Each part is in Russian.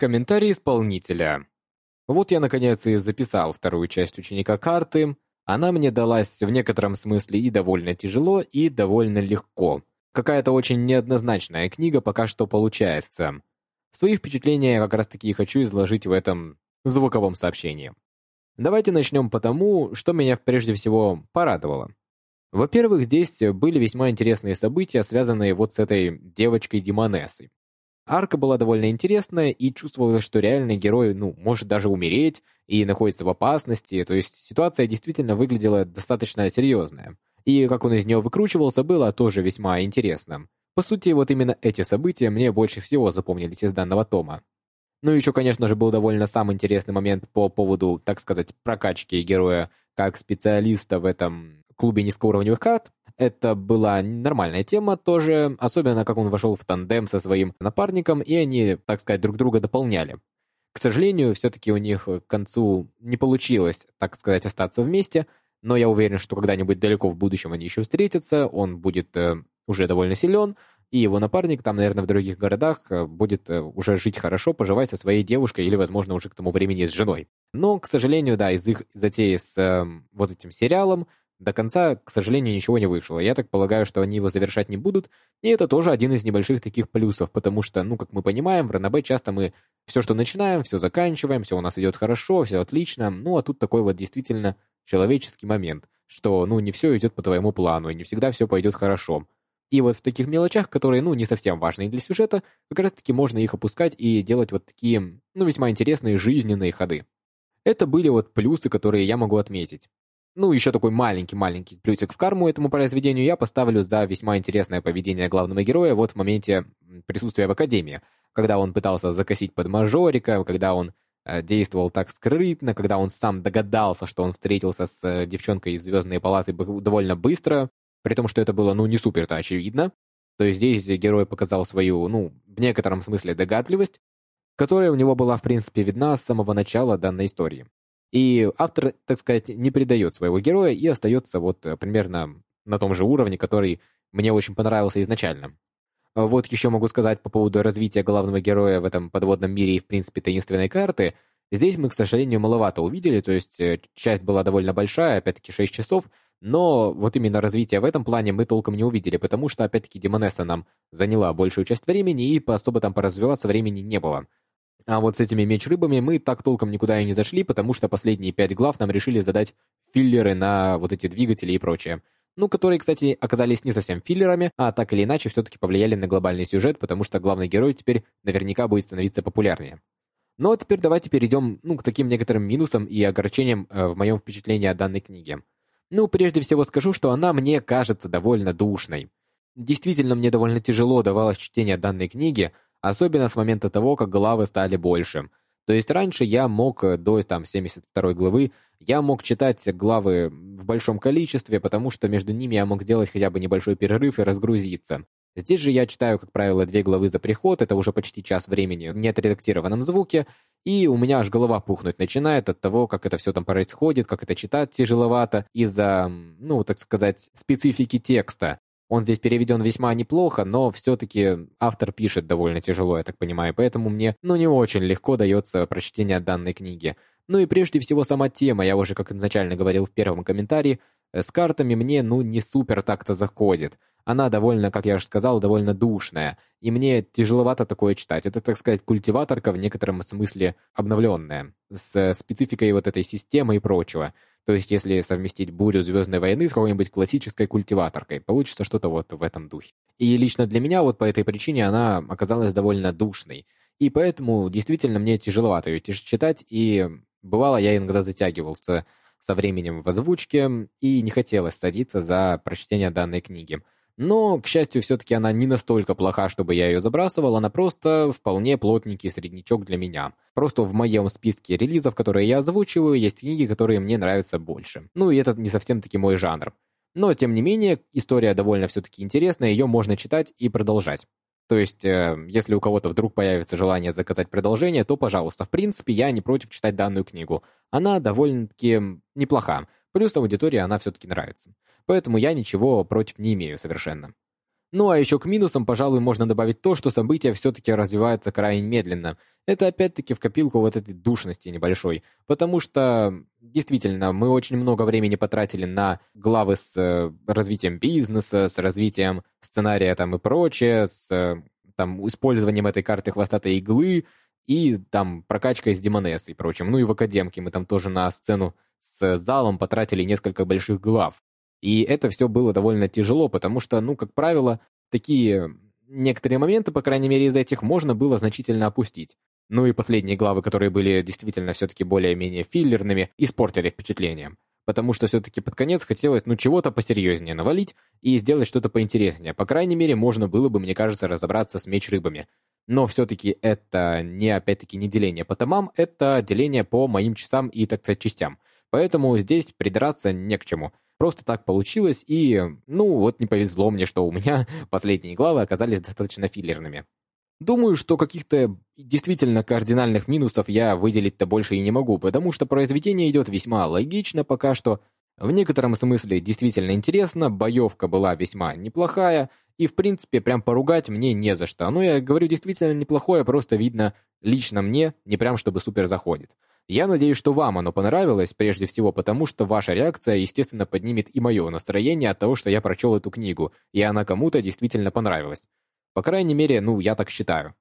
Комментарий исполнителя. Вот я наконец и записал вторую часть ученика карты. Она мне далась в некотором смысле и довольно тяжело, и довольно легко. Какая-то очень неоднозначная книга пока что получается. Свои впечатления я как раз таки хочу изложить в этом звуковом сообщении. Давайте начнем по тому, что меня прежде всего порадовало. Во-первых, здесь были весьма интересные события, связанные вот с этой девочкой Демонессой. Арка была довольно интересная, и чувствовалось, что реальный герой, ну, может даже умереть и находится в опасности, то есть ситуация действительно выглядела достаточно серьезная. И как он из нее выкручивался, было тоже весьма интересно. По сути, вот именно эти события мне больше всего запомнились из данного тома. Ну, еще, конечно же, был довольно самый интересный момент по поводу, так сказать, прокачки героя как специалиста в этом клубе низкоуровневых карт, это была нормальная тема тоже, особенно как он вошел в тандем со своим напарником, и они, так сказать, друг друга дополняли. К сожалению, все-таки у них к концу не получилось, так сказать, остаться вместе, но я уверен, что когда-нибудь далеко в будущем они еще встретятся, он будет э, уже довольно силен, и его напарник там, наверное, в других городах э, будет э, уже жить хорошо, поживать со своей девушкой или, возможно, уже к тому времени с женой. Но, к сожалению, да, из их затеи с э, вот этим сериалом до конца, к сожалению, ничего не вышло. Я так полагаю, что они его завершать не будут, и это тоже один из небольших таких плюсов, потому что, ну, как мы понимаем, в РНБ часто мы все, что начинаем, все заканчиваем, все у нас идет хорошо, все отлично, ну, а тут такой вот действительно человеческий момент, что, ну, не все идет по твоему плану, и не всегда все пойдет хорошо. И вот в таких мелочах, которые, ну, не совсем важные для сюжета, как раз-таки можно их опускать и делать вот такие, ну, весьма интересные жизненные ходы. Это были вот плюсы, которые я могу отметить. Ну, еще такой маленький-маленький плюсик в карму этому произведению я поставлю за весьма интересное поведение главного героя вот в моменте присутствия в Академии, когда он пытался закосить под мажорика, когда он э, действовал так скрытно, когда он сам догадался, что он встретился с э, девчонкой из Звездной палаты довольно быстро, при том, что это было, ну, не супер-то очевидно. То есть здесь герой показал свою, ну, в некотором смысле догадливость, которая у него была, в принципе, видна с самого начала данной истории. И автор, так сказать, не предает своего героя и остается вот э, примерно на том же уровне, который мне очень понравился изначально. А вот еще могу сказать по поводу развития главного героя в этом подводном мире и, в принципе, таинственной карты. Здесь мы, к сожалению, маловато увидели, то есть э, часть была довольно большая, опять-таки 6 часов, но вот именно развитие в этом плане мы толком не увидели, потому что, опять-таки, Демонесса нам заняла большую часть времени, и особо там поразвиваться времени не было. А вот с этими меч-рыбами мы так толком никуда и не зашли, потому что последние пять глав нам решили задать филлеры на вот эти двигатели и прочее. Ну, которые, кстати, оказались не совсем филлерами, а так или иначе все-таки повлияли на глобальный сюжет, потому что главный герой теперь наверняка будет становиться популярнее. Ну а теперь давайте перейдем ну, к таким некоторым минусам и огорчениям э, в моем впечатлении о данной книге. Ну, прежде всего скажу, что она мне кажется довольно душной. Действительно, мне довольно тяжело давалось чтение данной книги, Особенно с момента того, как главы стали больше. То есть раньше я мог, э, до там 72 главы, я мог читать главы в большом количестве, потому что между ними я мог сделать хотя бы небольшой перерыв и разгрузиться. Здесь же я читаю, как правило, две главы за приход, это уже почти час времени в неотредактированном звуке, и у меня аж голова пухнуть начинает от того, как это все там происходит, как это читать тяжеловато из-за, ну, так сказать, специфики текста. Он здесь переведен весьма неплохо, но все-таки автор пишет довольно тяжело, я так понимаю, поэтому мне, ну, не очень легко дается прочтение данной книги. Ну и прежде всего сама тема, я уже, как изначально говорил в первом комментарии, э, с картами мне, ну, не супер так-то заходит. Она довольно, как я уже сказал, довольно душная, и мне тяжеловато такое читать. Это, так сказать, культиваторка в некотором смысле обновленная, с спецификой вот этой системы и прочего. То есть, если совместить бурю Звездной войны с какой-нибудь классической культиваторкой, получится что-то вот в этом духе. И лично для меня вот по этой причине она оказалась довольно душной. И поэтому действительно мне тяжеловато ее читать, и бывало я иногда затягивался со временем в озвучке, и не хотелось садиться за прочтение данной книги. Но, к счастью, все-таки она не настолько плоха, чтобы я ее забрасывал, она просто вполне плотненький среднячок для меня. Просто в моем списке релизов, которые я озвучиваю, есть книги, которые мне нравятся больше. Ну и это не совсем-таки мой жанр. Но, тем не менее, история довольно все-таки интересная, ее можно читать и продолжать. То есть, э, если у кого-то вдруг появится желание заказать продолжение, то, пожалуйста, в принципе, я не против читать данную книгу. Она довольно-таки неплоха. Плюс аудитории она все-таки нравится поэтому я ничего против не имею совершенно. Ну а еще к минусам, пожалуй, можно добавить то, что события все-таки развиваются крайне медленно. это опять-таки в копилку вот этой душности небольшой, потому что действительно мы очень много времени потратили на главы с э, развитием бизнеса, с развитием сценария там и прочее, с э, там использованием этой карты хвостатой иглы и там прокачкой с демонессой и прочим. Ну и в академке мы там тоже на сцену с залом потратили несколько больших глав. И это все было довольно тяжело, потому что, ну, как правило, такие некоторые моменты, по крайней мере, из этих можно было значительно опустить. Ну и последние главы, которые были действительно все-таки более-менее филлерными, испортили впечатление. Потому что все-таки под конец хотелось, ну, чего-то посерьезнее навалить и сделать что-то поинтереснее. По крайней мере, можно было бы, мне кажется, разобраться с меч-рыбами. Но все-таки это не, опять-таки, не деление по томам, это деление по моим часам и, так сказать, частям. Поэтому здесь придраться не к чему. Просто так получилось, и, ну, вот не повезло мне, что у меня последние главы оказались достаточно филлерными. Думаю, что каких-то действительно кардинальных минусов я выделить-то больше и не могу, потому что произведение идет весьма логично пока что. В некотором смысле действительно интересно, боевка была весьма неплохая, и в принципе прям поругать мне не за что. Но я говорю действительно неплохое, просто видно лично мне, не прям чтобы супер заходит. Я надеюсь, что вам оно понравилось, прежде всего потому, что ваша реакция, естественно, поднимет и мое настроение от того, что я прочел эту книгу, и она кому-то действительно понравилась. По крайней мере, ну, я так считаю.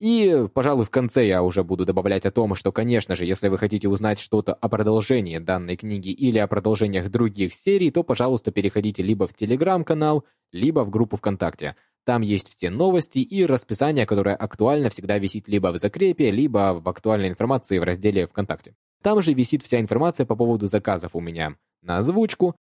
И, пожалуй, в конце я уже буду добавлять о том, что, конечно же, если вы хотите узнать что-то о продолжении данной книги или о продолжениях других серий, то, пожалуйста, переходите либо в Телеграм-канал, либо в группу ВКонтакте. Там есть все новости и расписание, которое актуально всегда висит либо в закрепе, либо в актуальной информации в разделе ВКонтакте. Там же висит вся информация по поводу заказов у меня на озвучку.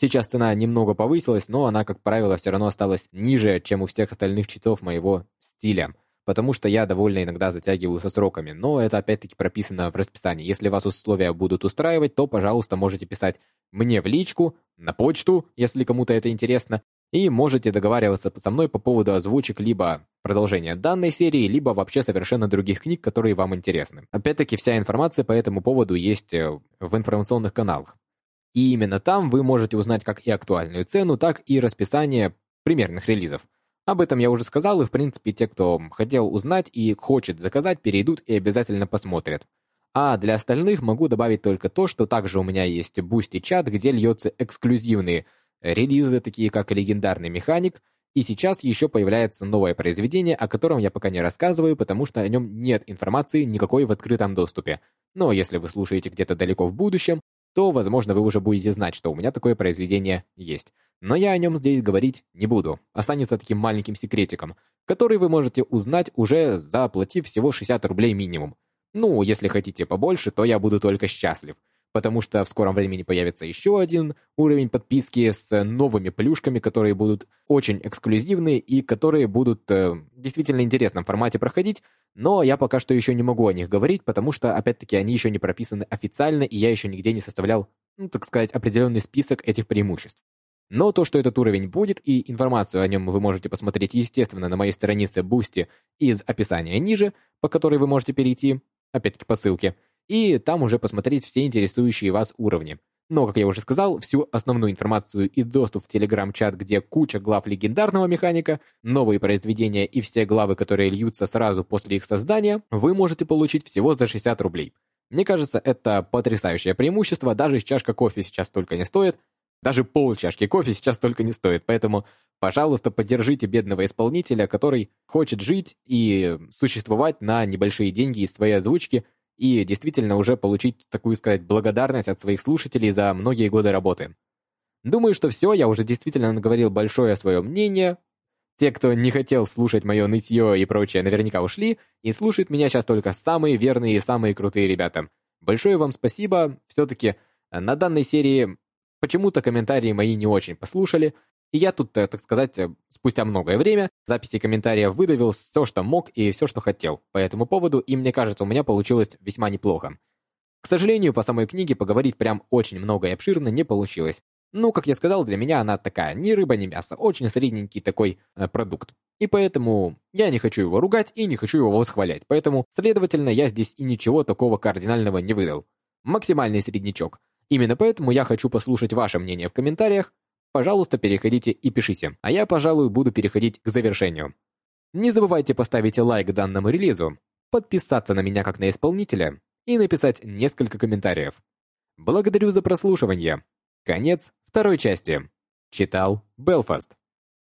Сейчас цена немного повысилась, но она, как правило, все равно осталась ниже, чем у всех остальных читов моего стиля. Потому что я довольно иногда затягиваю со сроками, но это опять-таки прописано в расписании. Если вас условия будут устраивать, то, пожалуйста, можете писать мне в личку, на почту, если кому-то это интересно, и можете договариваться со мной по поводу озвучек либо продолжения данной серии, либо вообще совершенно других книг, которые вам интересны. Опять-таки, вся информация по этому поводу есть э, в информационных каналах. И именно там вы можете узнать как и актуальную цену, так и расписание примерных релизов. Об этом я уже сказал, и в принципе те, кто хотел узнать и хочет заказать, перейдут и обязательно посмотрят. А для остальных могу добавить только то, что также у меня есть Boosty чат, где льется эксклюзивные релизы, такие как «Легендарный механик», и сейчас еще появляется новое произведение, о котором я пока не рассказываю, потому что о нем нет информации никакой в открытом доступе. Но если вы слушаете где-то далеко в будущем, то, возможно, вы уже будете знать, что у меня такое произведение есть. Но я о нем здесь говорить не буду. Останется таким маленьким секретиком, который вы можете узнать уже заплатив всего 60 рублей минимум. Ну, если хотите побольше, то я буду только счастлив потому что в скором времени появится еще один уровень подписки с новыми плюшками, которые будут очень эксклюзивные и которые будут э, действительно интересном формате проходить, но я пока что еще не могу о них говорить, потому что, опять-таки, они еще не прописаны официально, и я еще нигде не составлял, ну, так сказать, определенный список этих преимуществ. Но то, что этот уровень будет, и информацию о нем вы можете посмотреть, естественно, на моей странице Boosty из описания ниже, по которой вы можете перейти, опять-таки по ссылке, и там уже посмотреть все интересующие вас уровни. Но, как я уже сказал, всю основную информацию и доступ в Телеграм-чат, где куча глав легендарного механика, новые произведения и все главы, которые льются сразу после их создания, вы можете получить всего за 60 рублей. Мне кажется, это потрясающее преимущество, даже чашка кофе сейчас только не стоит, даже пол чашки кофе сейчас только не стоит, поэтому, пожалуйста, поддержите бедного исполнителя, который хочет жить и существовать на небольшие деньги из своей озвучки – и действительно уже получить, такую сказать, благодарность от своих слушателей за многие годы работы. Думаю, что все, я уже действительно наговорил большое свое мнение. Те, кто не хотел слушать мое нытье и прочее, наверняка ушли, и слушают меня сейчас только самые верные и самые крутые ребята. Большое вам спасибо, все-таки на данной серии почему-то комментарии мои не очень послушали, я тут, э, так сказать, э, спустя многое время записи комментариев выдавил все, что мог и все, что хотел по этому поводу, и мне кажется, у меня получилось весьма неплохо. К сожалению, по самой книге поговорить прям очень много и обширно не получилось. Ну, как я сказал, для меня она такая, ни рыба, ни мясо, очень средненький такой э, продукт. И поэтому я не хочу его ругать и не хочу его восхвалять. Поэтому, следовательно, я здесь и ничего такого кардинального не выдал. Максимальный среднячок. Именно поэтому я хочу послушать ваше мнение в комментариях, пожалуйста, переходите и пишите, а я, пожалуй, буду переходить к завершению. Не забывайте поставить лайк данному релизу, подписаться на меня как на исполнителя и написать несколько комментариев. Благодарю за прослушивание. Конец второй части. Читал Белфаст.